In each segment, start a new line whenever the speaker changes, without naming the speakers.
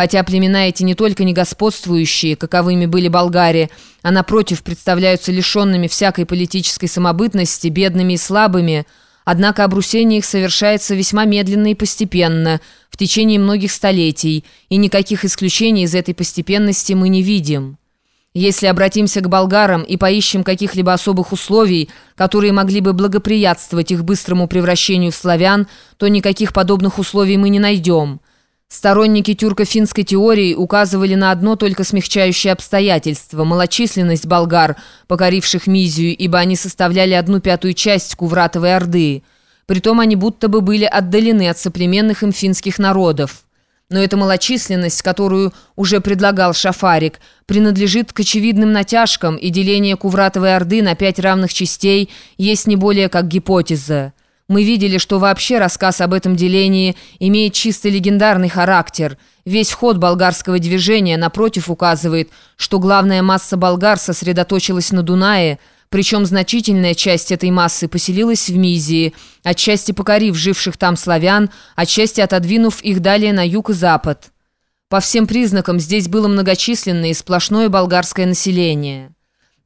Хотя племена эти не только не господствующие, каковыми были болгари, а напротив представляются лишенными всякой политической самобытности, бедными и слабыми, однако обрусение их совершается весьма медленно и постепенно, в течение многих столетий, и никаких исключений из этой постепенности мы не видим. Если обратимся к болгарам и поищем каких-либо особых условий, которые могли бы благоприятствовать их быстрому превращению в славян, то никаких подобных условий мы не найдем. Сторонники тюрко-финской теории указывали на одно только смягчающее обстоятельство – малочисленность болгар, покоривших Мизию, ибо они составляли одну пятую часть Кувратовой Орды. Притом они будто бы были отдалены от соплеменных им финских народов. Но эта малочисленность, которую уже предлагал Шафарик, принадлежит к очевидным натяжкам, и деление Кувратовой Орды на пять равных частей есть не более как гипотеза. Мы видели, что вообще рассказ об этом делении имеет чисто легендарный характер. Весь ход болгарского движения, напротив, указывает, что главная масса болгар сосредоточилась на Дунае – причем значительная часть этой массы поселилась в Мизии, отчасти покорив живших там славян, отчасти отодвинув их далее на юг и запад. По всем признакам здесь было многочисленное и сплошное болгарское население.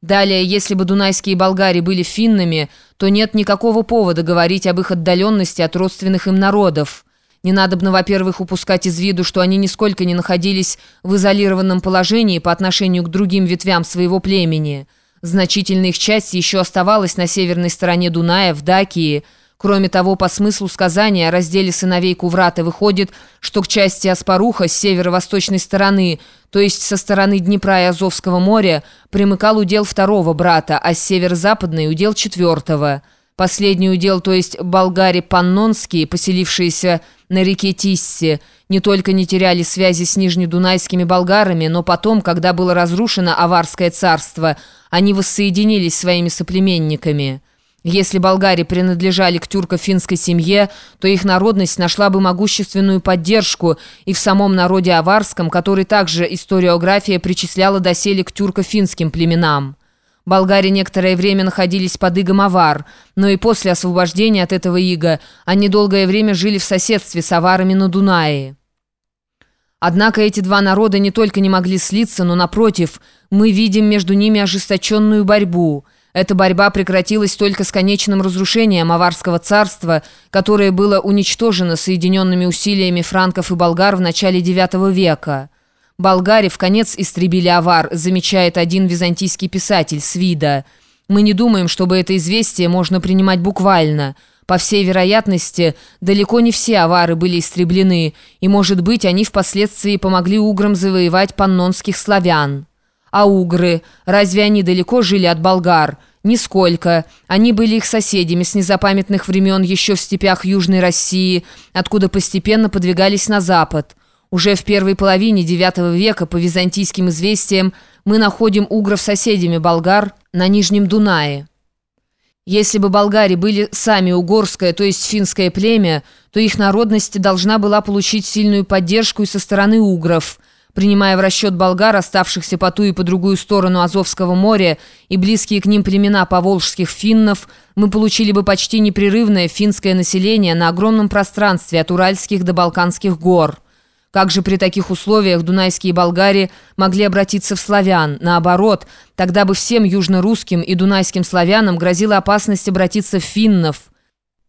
Далее, если бы дунайские болгари были финнами, то нет никакого повода говорить об их отдаленности от родственных им народов. Не надобно, во-первых, упускать из виду, что они нисколько не находились в изолированном положении по отношению к другим ветвям своего племени – Значительная их часть еще оставалась на северной стороне Дуная, в Дакии. Кроме того, по смыслу сказания о разделе сыновей Куврата выходит, что к части Аспаруха с северо-восточной стороны, то есть со стороны Днепра и Азовского моря, примыкал удел второго брата, а с северо-западной удел четвертого. Последний удел, то есть болгари-паннонские, поселившиеся на реке Тиссе, не только не теряли связи с нижнедунайскими болгарами, но потом, когда было разрушено Аварское царство, они воссоединились своими соплеменниками. Если болгари принадлежали к тюрко-финской семье, то их народность нашла бы могущественную поддержку и в самом народе аварском, который также историография причисляла доселе к тюрко-финским племенам. Болгари некоторое время находились под игом авар, но и после освобождения от этого ига они долгое время жили в соседстве с аварами на Дунае. Однако эти два народа не только не могли слиться, но, напротив, мы видим между ними ожесточенную борьбу. Эта борьба прекратилась только с конечным разрушением Аварского царства, которое было уничтожено соединенными усилиями франков и болгар в начале IX века. Болгари в конец истребили авар, замечает один византийский писатель Свида. Мы не думаем, чтобы это известие можно принимать буквально. По всей вероятности, далеко не все авары были истреблены, и, может быть, они впоследствии помогли уграм завоевать паннонских славян. А угры, разве они далеко жили от болгар? Нисколько. Они были их соседями с незапамятных времен еще в степях Южной России, откуда постепенно подвигались на запад. Уже в первой половине IX века по византийским известиям мы находим угров соседями болгар на Нижнем Дунае. Если бы болгари были сами угорское, то есть финское племя, то их народность должна была получить сильную поддержку и со стороны угров. Принимая в расчет болгар, оставшихся по ту и по другую сторону Азовского моря и близкие к ним племена поволжских финнов, мы получили бы почти непрерывное финское население на огромном пространстве от Уральских до Балканских гор. Как же при таких условиях дунайские болгари могли обратиться в славян? Наоборот, тогда бы всем южно-русским и дунайским славянам грозила опасность обратиться в финнов –